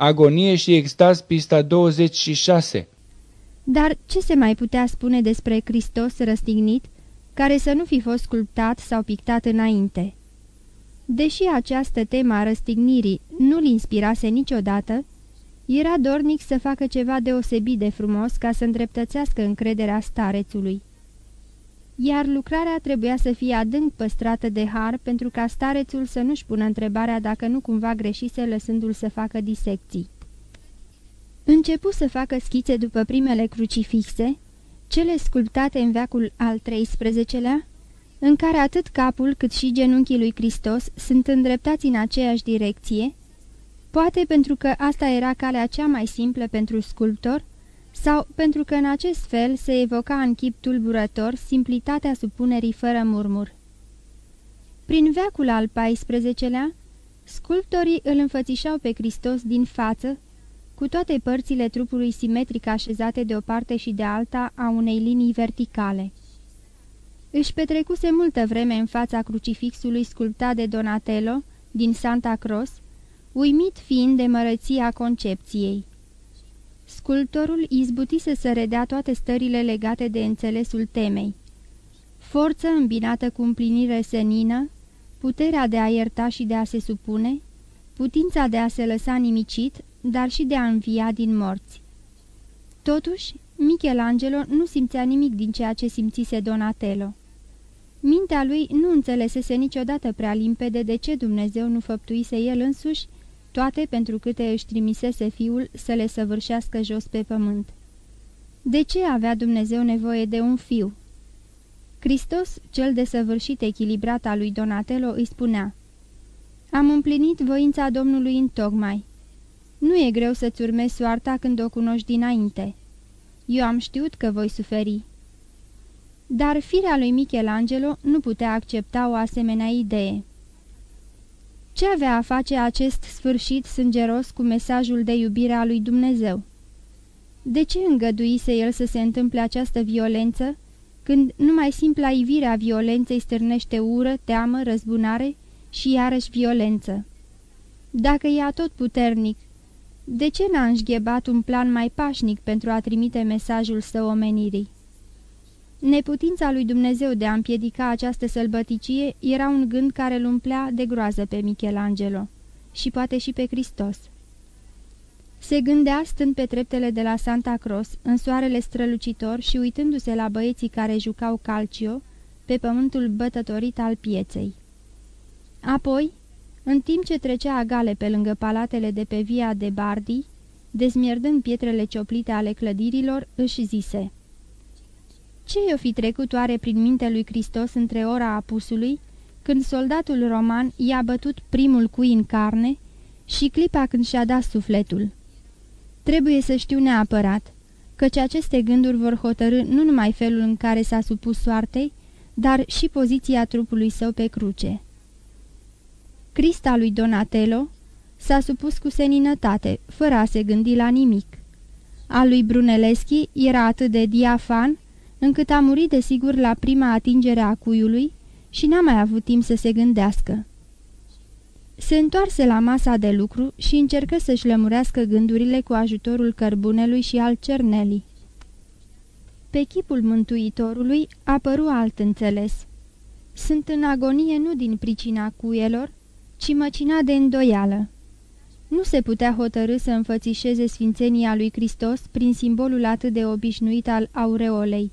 Agonie și extaz, pista 26 Dar ce se mai putea spune despre Hristos răstignit, care să nu fi fost sculptat sau pictat înainte? Deși această temă a răstignirii nu-l inspirase niciodată, era dornic să facă ceva deosebit de frumos ca să îndreptățească încrederea starețului. Iar lucrarea trebuia să fie adânc păstrată de har pentru ca starețul să nu-și pună întrebarea dacă nu cumva greșise lăsându-l să facă disecții. Începu să facă schițe după primele crucifixe, cele sculptate în veacul al XIII-lea, în care atât capul cât și genunchii lui Hristos sunt îndreptați în aceeași direcție, poate pentru că asta era calea cea mai simplă pentru sculptor, sau pentru că în acest fel se evoca în chip tulburător simplitatea supunerii fără murmur. Prin veacul al XIV-lea, sculptorii îl înfățișau pe Hristos din față, cu toate părțile trupului simetric așezate de o parte și de alta a unei linii verticale. Își petrecuse multă vreme în fața crucifixului sculptat de Donatello din Santa Cross, uimit fiind de mărăția concepției. Sculptorul izbutise să redea toate stările legate de înțelesul temei. Forță îmbinată cu împlinire senină, puterea de a ierta și de a se supune, putința de a se lăsa nimicit, dar și de a învia din morți. Totuși, Michelangelo nu simțea nimic din ceea ce simțise Donatello. Mintea lui nu înțelesese niciodată prea limpede de ce Dumnezeu nu făptuise el însuși toate pentru câte își trimisese fiul să le săvârșească jos pe pământ. De ce avea Dumnezeu nevoie de un fiu? Hristos, cel desăvârșit echilibrat al lui Donatello, îi spunea Am împlinit voința Domnului în tocmai. Nu e greu să-ți urmezi soarta când o cunoști dinainte. Eu am știut că voi suferi. Dar firea lui Michelangelo nu putea accepta o asemenea idee. Ce avea a face acest sfârșit sângeros cu mesajul de iubire a lui Dumnezeu? De ce îngăduise el să se întâmple această violență, când numai simpla ivire a violenței stârnește ură, teamă, răzbunare și iarăși violență? Dacă e tot puternic, de ce n-a înșghebat un plan mai pașnic pentru a trimite mesajul său omenirii? Neputința lui Dumnezeu de a împiedica această sălbăticie era un gând care îl umplea de groază pe Michelangelo și poate și pe Hristos. Se gândea stând pe treptele de la Santa Cross, în soarele strălucitor și uitându-se la băieții care jucau calcio pe pământul bătătorit al pieței. Apoi, în timp ce trecea agale pe lângă palatele de pe via de Bardi, dezmierdând pietrele cioplite ale clădirilor, își zise – ce i-o fi trecut oare prin mintea lui Hristos între ora apusului, când soldatul roman i-a bătut primul cui în carne și clipa când și-a dat sufletul? Trebuie să știu neapărat, căci aceste gânduri vor hotărâ nu numai felul în care s-a supus soartei, dar și poziția trupului său pe cruce. Crista lui Donatello s-a supus cu seninătate, fără a se gândi la nimic. A lui Brunelleschi era atât de diafan, încât a murit desigur la prima atingere a cuiului și n-a mai avut timp să se gândească. Se întoarse la masa de lucru și încercă să-și lămurească gândurile cu ajutorul cărbunelui și al cernelii. Pe chipul mântuitorului apăru alt înțeles. Sunt în agonie nu din pricina cuielor, ci măcina de îndoială. Nu se putea hotărâ să înfățișeze sfințenia lui Hristos prin simbolul atât de obișnuit al aureolei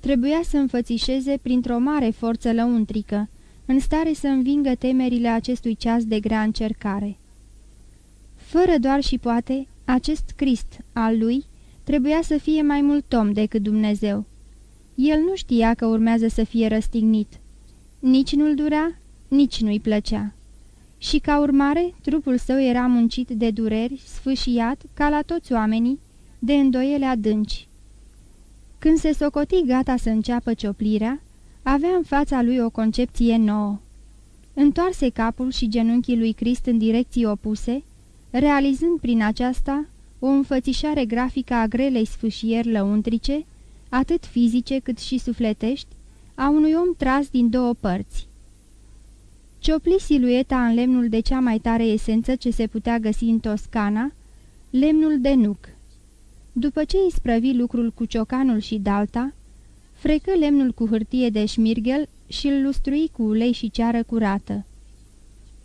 trebuia să înfățișeze printr-o mare forță lăuntrică, în stare să învingă temerile acestui ceas de grea încercare. Fără doar și poate, acest Crist al lui trebuia să fie mai mult om decât Dumnezeu. El nu știa că urmează să fie răstignit. Nici nu-l durea, nici nu-i plăcea. Și ca urmare, trupul său era muncit de dureri, sfâșiat, ca la toți oamenii, de îndoiele adânci. Când se socoti gata să înceapă cioplirea, avea în fața lui o concepție nouă. Întoarse capul și genunchii lui Crist în direcții opuse, realizând prin aceasta o înfățișare grafică a grelei sfâșieri lăuntrice, atât fizice cât și sufletești, a unui om tras din două părți. Ciopli silueta în lemnul de cea mai tare esență ce se putea găsi în Toscana, Lemnul de nuc După ce îi sprăvi lucrul cu ciocanul și dalta, frecă lemnul cu hârtie de șmirghel și îl lustrui cu ulei și ceară curată.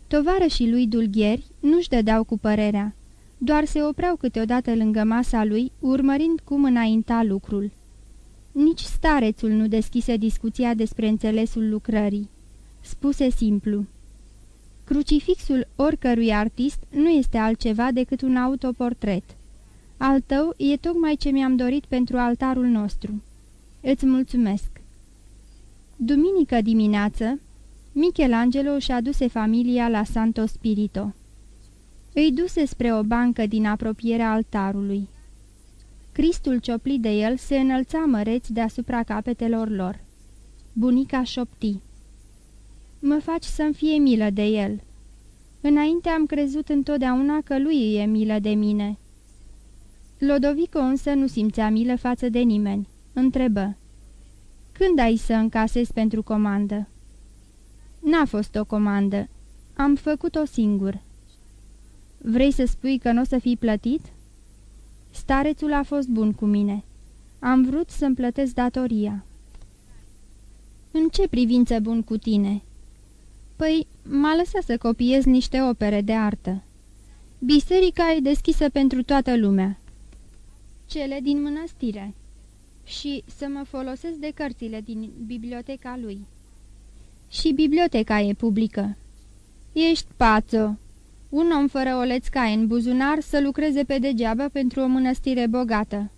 Tovarășii lui dulgheri nu-și dădeau cu părerea, doar se opreau câteodată lângă masa lui, urmărind cum înainta lucrul. Nici starețul nu deschise discuția despre înțelesul lucrării. Spuse simplu. Crucifixul oricărui artist nu este altceva decât un autoportret. Al tău e tocmai ce mi-am dorit pentru altarul nostru. Îți mulțumesc. Duminică dimineață, Michelangelo și aduse familia la Santo Spirito. Îi duse spre o bancă din apropierea altarului. Cristul cioplit de el se înălța măreți deasupra capetelor lor. Bunica șopti. Mă faci să-mi fie milă de el. Înainte am crezut întotdeauna că lui îi e milă de mine. Lodovico însă nu simțea milă față de nimeni. Întrebă. Când ai să încasezi pentru comandă? N-a fost o comandă. Am făcut-o singur. Vrei să spui că nu o să fii plătit?" Starețul a fost bun cu mine. Am vrut să-mi plătesc datoria." În ce privință bun cu tine?" Păi, m-a lăsat să copiez niște opere de artă. Biserica e deschisă pentru toată lumea. Cele din mănăstire. Și să mă folosesc de cărțile din biblioteca lui. Și biblioteca e publică. Ești pațo! Un om fără o lețcaie în buzunar să lucreze pe degeaba pentru o mănăstire bogată.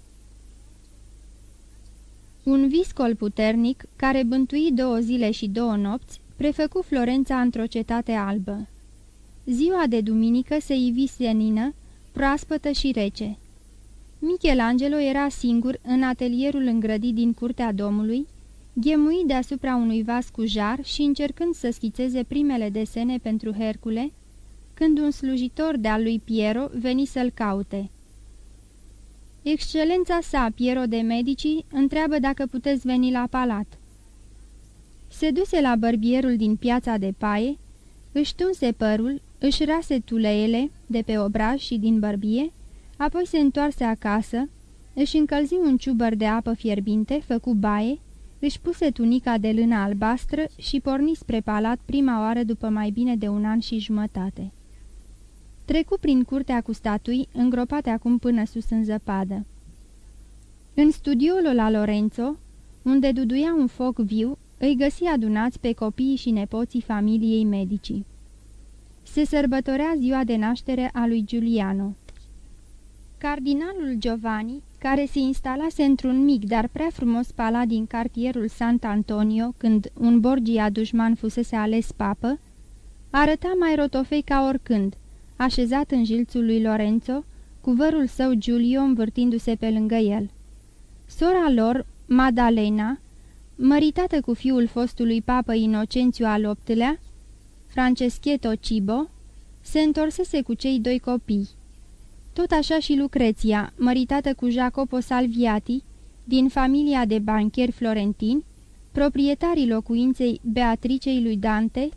Un viscol puternic, care bântui două zile și două nopți, prefăcu Florența într-o cetate albă. Ziua de duminică se ivi senină, proaspătă și rece. Michelangelo era singur în atelierul îngrădit din curtea domului, ghemui deasupra unui vas cu jar și încercând să schițeze primele desene pentru Hercule, când un slujitor de-al lui Piero veni să-l caute. Excelența sa, Piero de Medici, întreabă dacă puteți veni la palat. Se duse la bărbierul din piața de paie, își tunse părul, își rase tuleele de pe obraj și din bărbie, apoi se întoarse acasă, își încălzi un ciubăr de apă fierbinte, făcu baie, își puse tunica de lână albastră și porni spre palat prima oară după mai bine de un an și jumătate. Trecu prin curtea cu statui, îngropate acum până sus în zăpadă. În studioul la Lorenzo, unde duduia un foc viu, îi găsi adunați pe copiii și nepoții familiei medicii. Se sărbătorea ziua de naștere a lui Giuliano. Cardinalul Giovanni, care se instalase într-un mic, dar prea frumos palat din cartierul Sant Antonio, când un Borgia dușman fusese ales papă, arăta mai rotofei ca oricând, așezat în jilțul lui Lorenzo, cu vărul său Giulio învârtindu-se pe lângă el. Sora lor, Madalena, măritată cu fiul fostului papă Inocențiu al VIII-lea, Franceschetto Cibo, se întorsese cu cei doi copii. Tot așa și Lucreția, măritată cu Jacopo Salviati, din familia de bancheri florentini, proprietarii locuinței Beatricei lui Dante,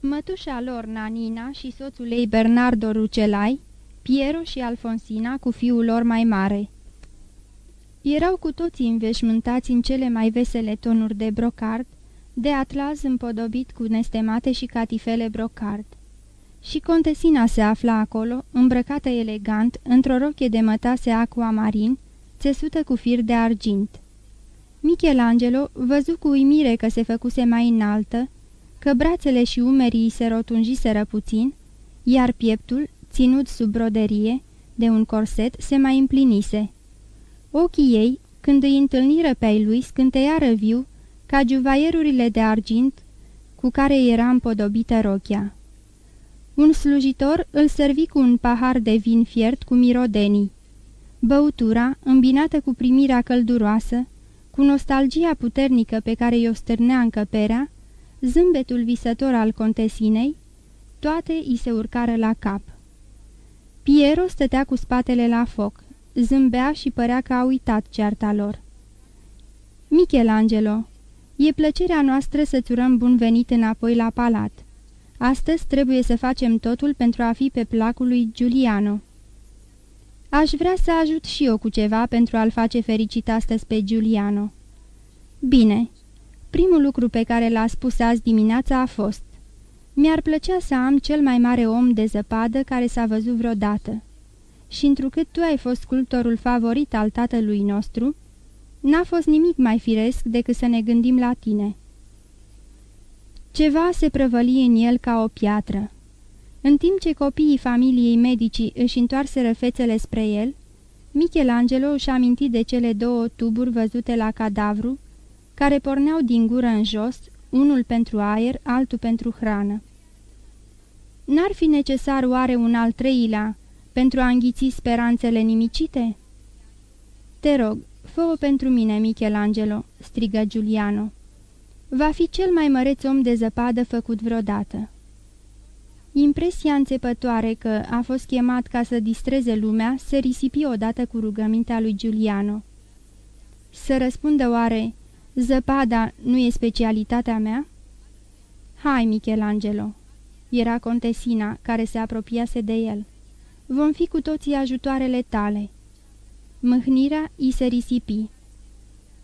mătușa lor Nanina și soțul ei Bernardo Rucelai, Piero și Alfonsina cu fiul lor mai mare. Erau cu toții înveșmântați în cele mai vesele tonuri de brocard, de atlas împodobit cu nestemate și catifele brocard. Și contesina se afla acolo, îmbrăcată elegant, într-o rochie de mătase aquamarin, țesută cu fir de argint. Michelangelo văzu cu uimire că se făcuse mai înaltă, că brațele și umerii se rotunjiseră puțin, iar pieptul, ținut sub broderie, de un corset, se mai împlinise. Ochii ei, când îi întâlniră pe ai lui, scânteiară viu, ca juvaierurile de argint cu care era împodobită rochia. Un slujitor îl servi cu un pahar de vin fiert cu mirodenii. Băutura, îmbinată cu primirea călduroasă, cu nostalgia puternică pe care i-o stârnea încăperea, zâmbetul visător al contesinei, toate îi se urcară la cap. Piero stătea cu spatele la foc, zâmbea și părea că a uitat cearta lor. Michelangelo, e plăcerea noastră să-ți urăm bun venit înapoi la palat. Astăzi trebuie să facem totul pentru a fi pe placul lui Giuliano. Aș vrea să ajut și eu cu ceva pentru a-l face fericit astăzi pe Giuliano." Bine, primul lucru pe care l-a spus azi dimineața a fost Mi-ar plăcea să am cel mai mare om de zăpadă care s-a văzut vreodată. Și întrucât tu ai fost sculptorul favorit al tatălui nostru, n-a fost nimic mai firesc decât să ne gândim la tine." Ceva se prăvăli în el ca o piatră. În timp ce copiii familiei medicii își întoarseră fețele spre el, Michelangelo își aminti de cele două tuburi văzute la cadavru, care porneau din gură în jos, unul pentru aer, altul pentru hrană. N-ar fi necesar oare un al treilea pentru a înghiți speranțele nimicite? Te rog, fă-o pentru mine, Michelangelo," strigă Giuliano. Va fi cel mai măreț om de zăpadă făcut vreodată." Impresia înțepătoare că a fost chemat ca să distreze lumea se risipi odată cu rugămintea lui Giuliano. Să răspundă oare, zăpada nu e specialitatea mea? Hai, Michelangelo! Era contesina care se apropiase de el. Vom fi cu toții ajutoarele tale. Mâhnirea i se risipi.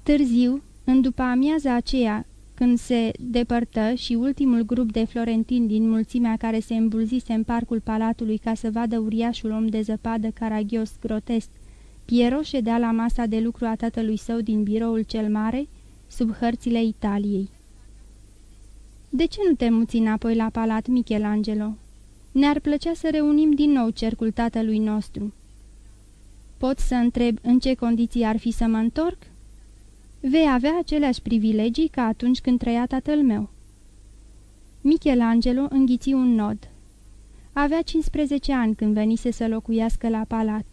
Târziu, în după amiaza aceea, când se depărtă și ultimul grup de florentini din mulțimea care se îmbulzise în parcul palatului ca să vadă uriașul om de zăpadă caragios grotesc, Piero ședea la masa de lucru a tatălui său din biroul cel mare, sub hărțile Italiei. De ce nu te muți înapoi la palat, Michelangelo? Ne-ar plăcea să reunim din nou cercul tatălui nostru." Pot să întreb în ce condiții ar fi să mă întorc?" Vei avea aceleași privilegii ca atunci când trăia tatăl meu." Michelangelo înghiți un nod. Avea 15 ani când venise să locuiască la palat.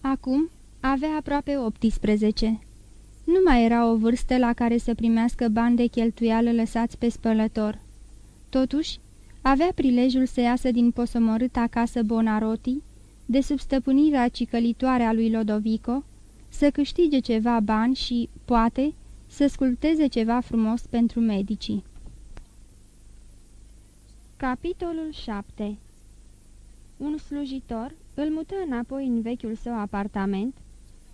Acum avea aproape 18. Nu mai era o vârstă la care să primească bani de cheltuială lăsați pe spălător. Totuși, avea prilejul să iasă din posomorâta casă Bonarotti, de sub stăpânirea cicălitoare a lui Lodovico, să câștige ceva bani și, poate, să sculpteze ceva frumos pentru medicii. Capitolul 7 Un slujitor îl mută înapoi în vechiul său apartament,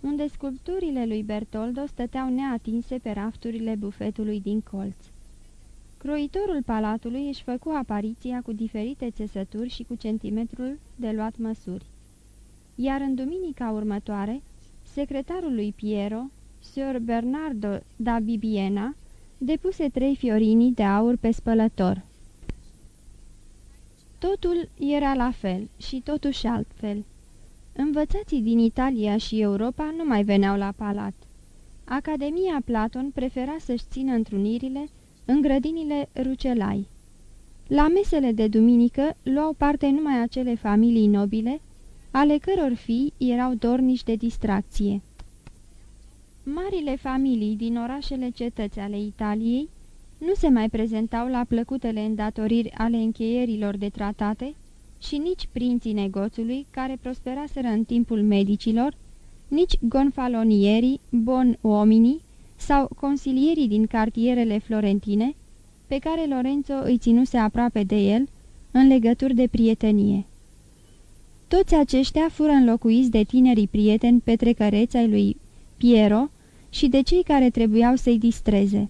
unde sculpturile lui Bertoldo stăteau neatinse pe rafturile bufetului din colț. Croitorul palatului își făcu apariția cu diferite țesături și cu centimetrul de luat măsuri. Iar în duminica următoare, secretarul lui Piero, Sir Bernardo da Bibiena, depuse trei fiorini de aur pe spălător. Totul era la fel și totuși altfel. Învățații din Italia și Europa nu mai veneau la palat. Academia Platon prefera să-și țină întrunirile în grădinile Rucelai. La mesele de duminică luau parte numai acele familii nobile ale căror fii erau dornici de distracție. Marile familii din orașele cetăți ale Italiei nu se mai prezentau la plăcutele îndatoriri ale încheierilor de tratate și nici prinții negoțului care prosperaseră în timpul medicilor, nici gonfalonierii, bon uomini sau consilierii din cartierele florentine, pe care Lorenzo îi ținuse aproape de el, în legături de prietenie. Toți aceștia fură înlocuiți de tinerii prieteni petrecăreți ai lui Piero și de cei care trebuiau să-i distreze.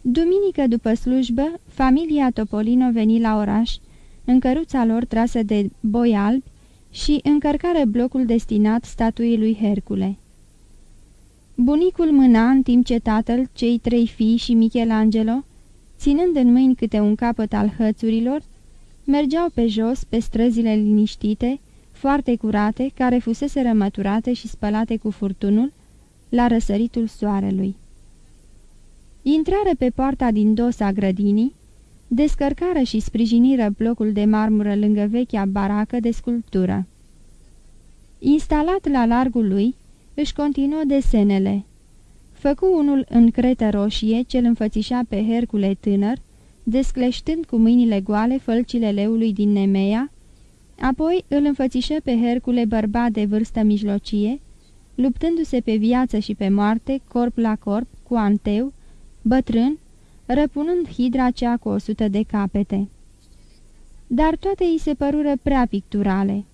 Duminică după slujbă, familia Topolino veni la oraș, în căruța lor trasă de boi albi și încărcară blocul destinat statuii lui Hercule. Bunicul mâna în timp ce tatăl, cei trei fii și Michelangelo, ținând în mâini câte un capăt al hățurilor, mergeau pe jos, pe străzile liniștite, foarte curate, care fusese rămăturate și spălate cu furtunul, la răsăritul soarelui. Intrară pe poarta din dos a grădinii, descărcară și sprijiniră blocul de marmură lângă vechea baracă de sculptură. Instalat la largul lui, își continuă desenele. Făcu unul în cretă roșie, cel înfățișa pe Hercule tânăr, descleștând cu mâinile goale fălcile leului din Nemea, apoi îl înfățișă pe Hercule bărbat de vârstă mijlocie, luptându-se pe viață și pe moarte, corp la corp, cu anteu, bătrân, răpunând hidra cea cu o sută de capete. Dar toate îi se părură prea picturale.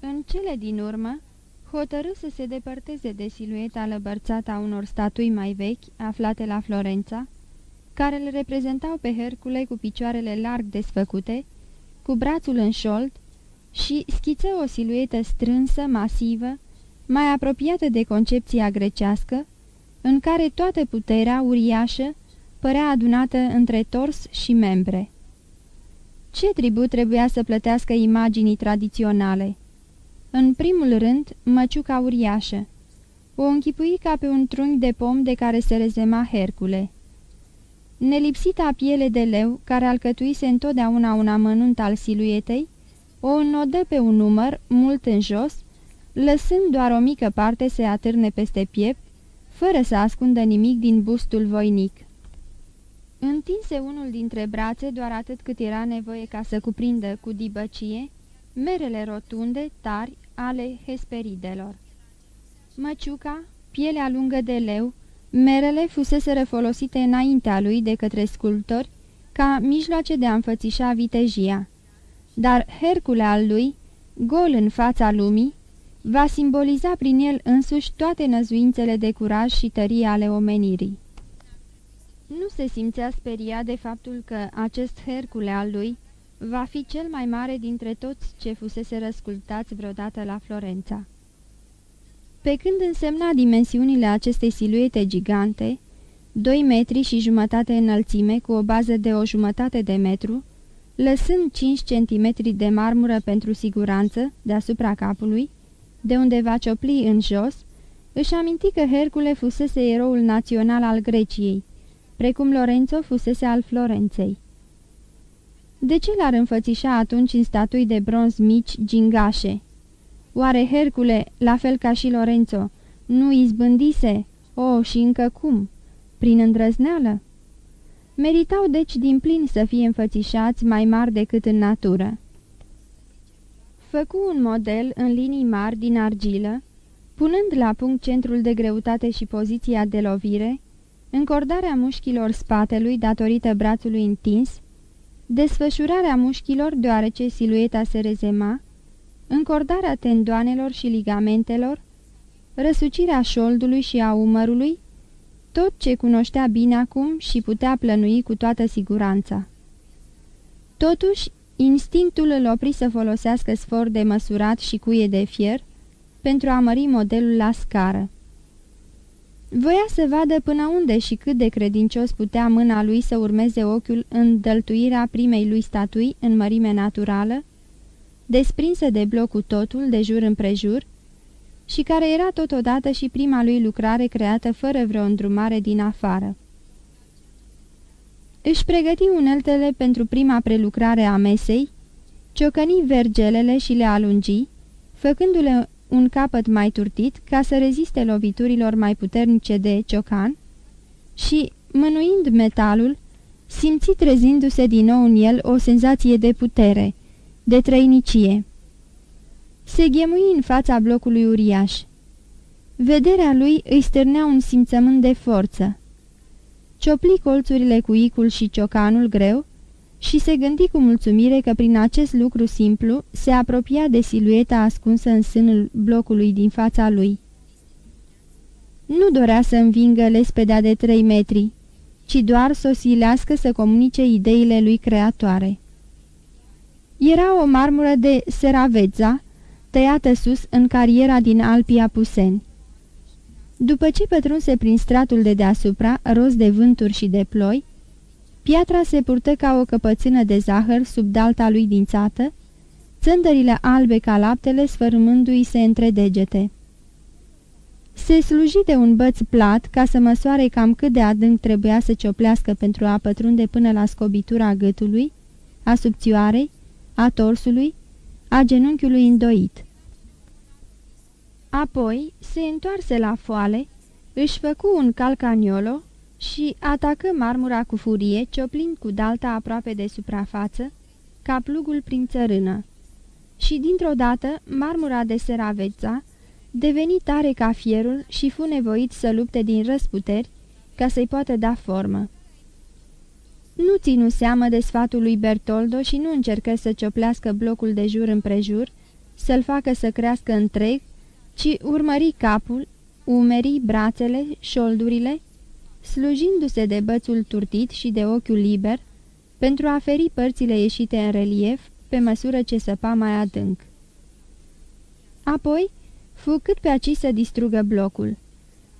În cele din urmă, hotărâ să se depărteze de silueta lăbărțată a unor statui mai vechi, aflate la Florența, care le reprezentau pe Hercule cu picioarele larg desfăcute, cu brațul în șold și schiță o siluetă strânsă, masivă, mai apropiată de concepția grecească, în care toată puterea uriașă părea adunată între tors și membre. Ce tribut trebuia să plătească imaginii tradiționale? În primul rând, măciuca uriașă. O închipui ca pe un trunchi de pom de care se rezema Hercule. Nelipsita piele de leu, care alcătuise întotdeauna un amănunt al siluetei, o înnodă pe un număr, mult în jos, lăsând doar o mică parte să atârne peste piept, fără să ascundă nimic din bustul voinic. Întinse unul dintre brațe doar atât cât era nevoie ca să cuprindă cu dibăcie merele rotunde, tari, ale hesperidelor. Măciuca, pielea lungă de leu, merele fusese folosite înaintea lui de către sculptori ca mijloace de a înfățișa vitejia. Dar Hercule al lui, gol în fața lumii, va simboliza prin el însuși toate năzuințele de curaj și tărie ale omenirii. Nu se simțea speria de faptul că acest Hercule al lui va fi cel mai mare dintre toți ce fusese răscultați vreodată la Florența. Pe când însemna dimensiunile acestei siluete gigante, 2 metri și jumătate înălțime cu o bază de o jumătate de metru, lăsând 5 centimetri de marmură pentru siguranță deasupra capului, de unde va ciopli în jos, își aminti că Hercule fusese eroul național al Greciei, precum Lorenzo fusese al Florenței. De ce l-ar înfățișa atunci în statui de bronz mici, gingașe? Oare Hercule, la fel ca și Lorenzo, nu izbândise? O, oh, și încă cum? Prin îndrăzneală? Meritau deci din plin să fie înfățișați mai mari decât în natură. Făcu un model în linii mari din argilă, punând la punct centrul de greutate și poziția de lovire, încordarea mușchilor spatelui datorită brațului întins, desfășurarea mușchilor deoarece silueta se rezema, încordarea tendoanelor și ligamentelor, răsucirea șoldului și a umărului, tot ce cunoștea bine acum și putea plănui cu toată siguranța. Totuși, instinctul îl opri să folosească sfor de măsurat și cuie de fier pentru a mări modelul la scară. Voia să vadă până unde și cât de credincios putea mâna lui să urmeze ochiul în dăltuirea primei lui statui în mărime naturală, desprinsă de blocul totul de jur împrejur, și care era totodată și prima lui lucrare creată fără vreo îndrumare din afară. Își pregăti uneltele pentru prima prelucrare a mesei, ciocăni vergelele și le alungi, făcându-le un capăt mai turtit ca să reziste loviturilor mai puternice de ciocan și, mânuind metalul, simți trezindu-se din nou în el o senzație de putere, de trăinicie. Se ghemui în fața blocului uriaș. Vederea lui îi stârnea un simțământ de forță. Ciopli colțurile cu icul și ciocanul greu și se gândi cu mulțumire că prin acest lucru simplu se apropia de silueta ascunsă în sânul blocului din fața lui. Nu dorea să învingă lespedea de trei metri, ci doar să o silească să comunice ideile lui creatoare. Era o marmură de Seravezza, tăiată sus în cariera din Alpii Apuseni. După ce pătrunse prin stratul de deasupra, roz de vânturi și de ploi, Piatra se purtă ca o căpățână de zahăr sub dalta lui dințată, țândările albe ca laptele sfărâmându-i se între degete. Se sluji de un băț plat ca să măsoare cam cât de adânc trebuia să cioplească pentru a pătrunde până la scobitura gâtului, a subțioarei, a torsului, a genunchiului îndoit. Apoi se întoarse la foale, își făcu un calcaniolo și atacă marmura cu furie, cioplind cu dalta aproape de suprafață, ca plugul prin țărână. Și dintr-o dată, marmura de seraveța deveni tare ca fierul și fu nevoit să lupte din răsputeri ca să-i poată da formă. Nu ținu seamă de sfatul lui Bertoldo și nu încercă să cioplească blocul de jur împrejur, să-l facă să crească întreg, ci urmări capul, umerii, brațele, șoldurile, slujindu-se de bățul turtit și de ochiul liber, pentru a feri părțile ieșite în relief, pe măsură ce săpa mai adânc. Apoi, fu cât pe aci să distrugă blocul.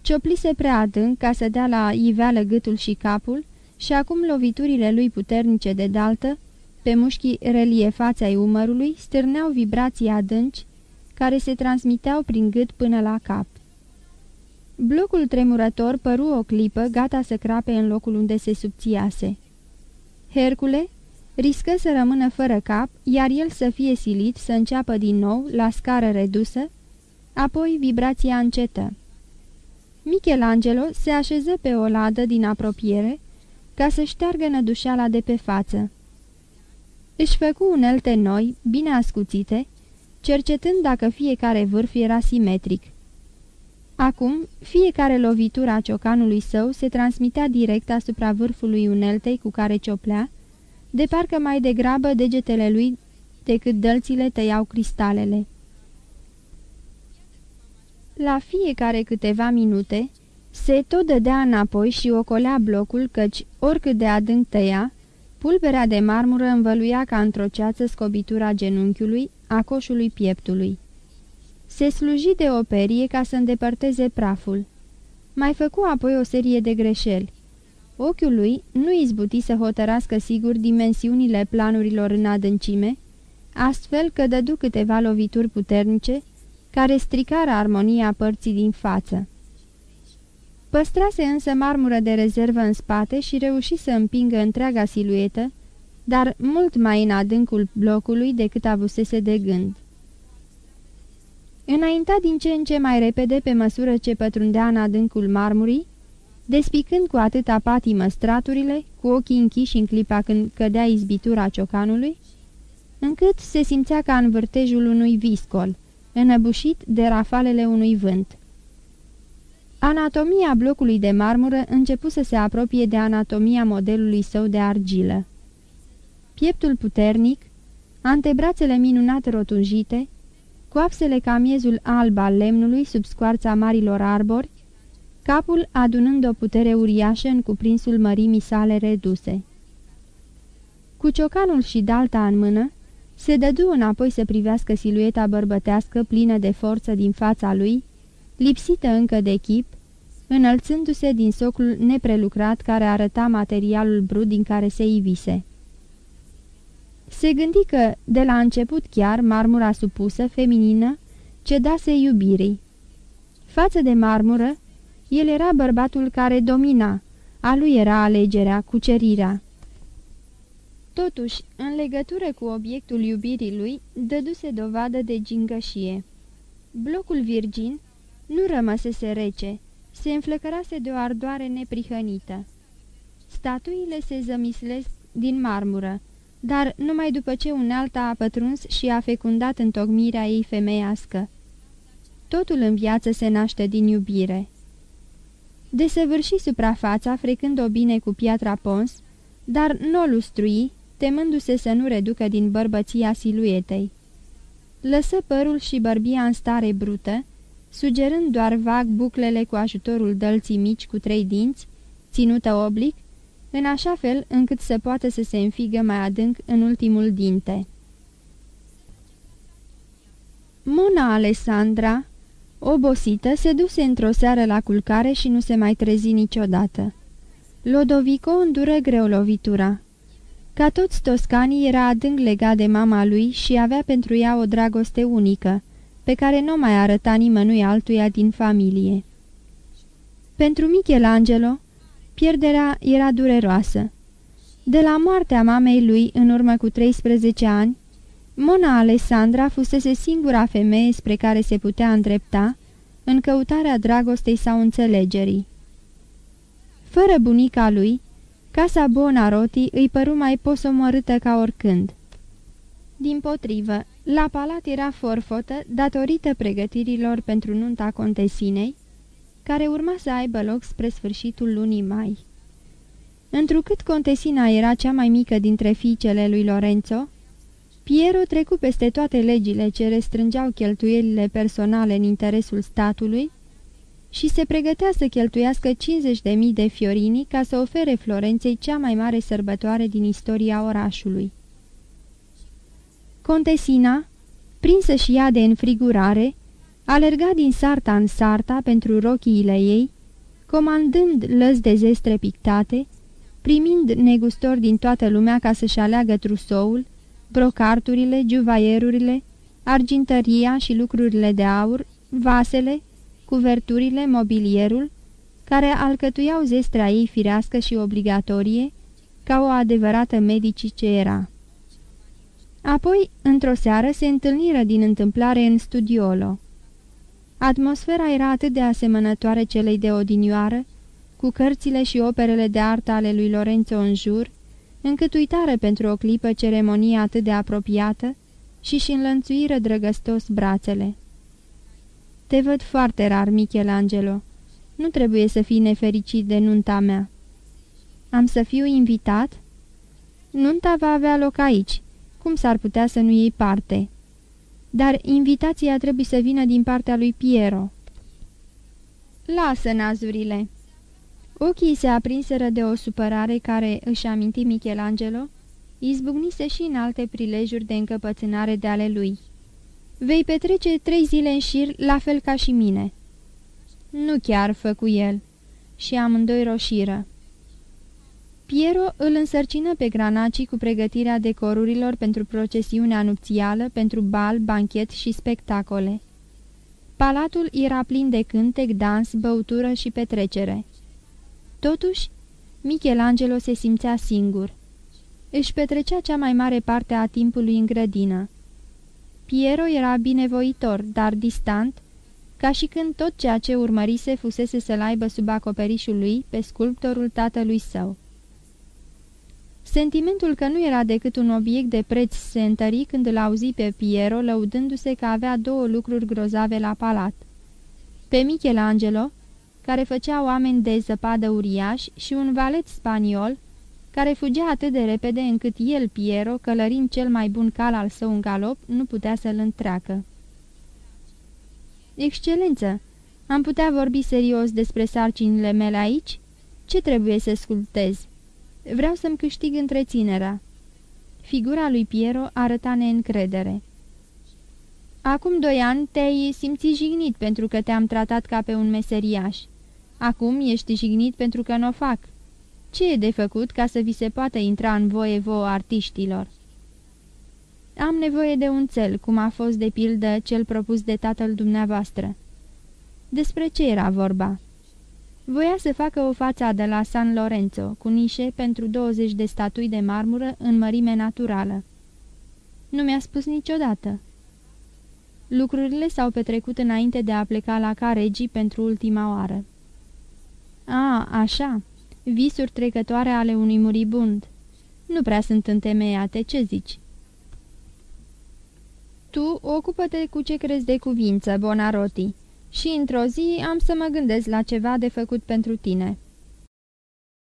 Cioplise prea adânc ca să dea la iveală gâtul și capul și acum loviturile lui puternice de daltă, pe mușchii reliefați ai umărului, stârneau vibrații adânci, care se transmiteau prin gât până la cap. Blocul tremurător păru o clipă, gata să crape în locul unde se subțiase. Hercule riscă să rămână fără cap, iar el să fie silit să înceapă din nou, la scară redusă, apoi vibrația încetă. Michelangelo se așeză pe o ladă din apropiere ca să șteargă nădușeala de pe față. Își făcu unelte noi, bine ascuțite, cercetând dacă fiecare vârf era simetric. Acum, fiecare lovitură a ciocanului său se transmitea direct asupra vârfului uneltei cu care cioplea, de parcă mai degrabă degetele lui decât dălțile tăiau cristalele. La fiecare câteva minute, se tot dădea înapoi și ocolea blocul, căci, oricât de adânc tăia, pulberea de marmură învăluia ca într-o ceață scobitura genunchiului, a coșului pieptului. Se sluji de o perie ca să îndepărteze praful. Mai făcu apoi o serie de greșeli. Ochiul lui nu izbuti să hotărască sigur dimensiunile planurilor în adâncime, astfel că dădu câteva lovituri puternice, care stricară armonia părții din față. Păstrase însă marmură de rezervă în spate și reuși să împingă întreaga siluetă, dar mult mai în adâncul blocului decât avusese de gând. Înainta din ce în ce mai repede pe măsură ce pătrundea în adâncul marmurii, despicând cu atâta patimă straturile, cu ochii închiși în clipa când cădea izbitura ciocanului, încât se simțea ca în vârtejul unui viscol, înăbușit de rafalele unui vânt. Anatomia blocului de marmură începu să se apropie de anatomia modelului său de argilă. Pieptul puternic, antebrațele minunat rotunjite, coapsele ca miezul alb al lemnului sub scoarța marilor arbori, capul adunând o putere uriașă în cuprinsul mărimii sale reduse. Cu ciocanul și dalta în mână, se dădu înapoi să privească silueta bărbătească plină de forță din fața lui, lipsită încă de chip, înălțându-se din socul neprelucrat care arăta materialul brut din care se ivise. Se gândi că, de la început chiar, marmura supusă, feminină, cedase iubirii. Față de marmură, el era bărbatul care domina, a lui era alegerea, cucerirea. Totuși, în legătură cu obiectul iubirii lui, dăduse dovadă de gingășie. Blocul virgin nu rămăsese rece, se înflăcărase de o ardoare neprihănită. Statuile se zămislesc din marmură, dar numai după ce unealta a pătruns și a fecundat întocmirea ei femeiască. Totul în viață se naște din iubire. Desăvârși suprafața, frecând-o bine cu piatra pons, dar nu o lustrui, temându-se să nu reducă din bărbăția siluetei. Lăsă părul și bărbia în stare brută, sugerând doar vag buclele cu ajutorul dălții mici cu trei dinți, ținută oblic, în așa fel încât să poată să se înfigă mai adânc în ultimul dinte. Mona Alessandra, obosită, se duse într-o seară la culcare și nu se mai trezi niciodată. Lodovico îndură greu lovitura. Ca toți toscanii, era adânc legat de mama lui și avea pentru ea o dragoste unică, pe care nu mai arăta nimănui altuia din familie. Pentru Michelangelo, pierderea era dureroasă. De la moartea mamei lui, în urmă cu 13 ani, Mona Alessandra fusese singura femeie spre care se putea îndrepta în căutarea dragostei sau înțelegerii. Fără bunica lui, casa Bonaroti îi păru mai posomorâtă ca oricând. Din potrivă, la palat era forfotă datorită pregătirilor pentru nunta contesinei, care urma să aibă loc spre sfârșitul lunii mai. Întrucât contesina era cea mai mică dintre fiicele lui Lorenzo, Piero trecu peste toate legile ce restrângeau cheltuielile personale în interesul statului și se pregătea să cheltuiască 50.000 de fiorini ca să ofere Florenței cea mai mare sărbătoare din istoria orașului. Contesina, prinsă și ea de înfrigurare, alerga din sarta în sarta pentru rochiile ei, comandând lăzi de zestre pictate, primind negustori din toată lumea ca să-și aleagă trusoul, brocarturile, juvaierurile, argintăria și lucrurile de aur, vasele, cuverturile, mobilierul, care alcătuiau zestrea ei firească și obligatorie, ca o adevărată medici ce era. Apoi, într-o seară, se întâlniră din întâmplare în studiolo. Atmosfera era atât de asemănătoare celei de odinioară, cu cărțile și operele de artă ale lui Lorenzo în jur, încât uitară pentru o clipă ceremonia atât de apropiată și-și înlănțuiră drăgăstos brațele. Te văd foarte rar, Michelangelo. Nu trebuie să fii nefericit de nunta mea." Am să fiu invitat?" Nunta va avea loc aici. Cum s-ar putea să nu iei parte?" Dar invitația trebuie să vină din partea lui Piero." Lasă nazurile!" Ochii se aprinseră de o supărare care, își aminti Michelangelo, izbucnise și în alte prilejuri de încăpățânare de ale lui. Vei petrece trei zile în șir, la fel ca și mine." Nu chiar," făcu el. Și amândoi roșiră. Piero îl însărcină pe Granaci cu pregătirea decorurilor pentru procesiunea nupțială, pentru bal, banchet și spectacole. Palatul era plin de cântec, dans, băutură și petrecere. Totuși, Michelangelo se simțea singur. Își petrecea cea mai mare parte a timpului în grădină. Piero era binevoitor, dar distant, ca și când tot ceea ce urmărise fusese să-l aibă sub acoperișul lui pe sculptorul tatălui său. Sentimentul că nu era decât un obiect de preț se întări când îl auzi pe Piero lăudându-se că avea două lucruri grozave la palat. Pe Michelangelo, care făcea oameni de zăpadă uriași, și un valet spaniol, care fugea atât de repede încât el, Piero, călărind cel mai bun cal al său în galop, nu putea să-l întreacă. Excelență, am putea vorbi serios despre sarcinile mele aici? Ce trebuie să sculptez? Vreau să-mi câștig întreținerea." Figura lui Piero arăta neîncredere. Acum doi ani te-ai simțit jignit pentru că te-am tratat ca pe un meseriaș. Acum ești jignit pentru că nu o fac. Ce e de făcut ca să vi se poată intra în voie vouă artiștilor?" Am nevoie de un cel, cum a fost de pildă cel propus de tatăl dumneavoastră." Despre ce era vorba?" Voia să facă o față de la San Lorenzo, cu nișe pentru 20 de statui de marmură în mărime naturală. Nu mi-a spus niciodată. Lucrurile s-au petrecut înainte de a pleca la Caregi pentru ultima oară. A, așa, visuri trecătoare ale unui muribund. Nu prea sunt întemeiate, ce zici? Tu ocupă-te cu ce crezi de cuvință, Bonaroti, și într-o zi am să mă gândesc la ceva de făcut pentru tine."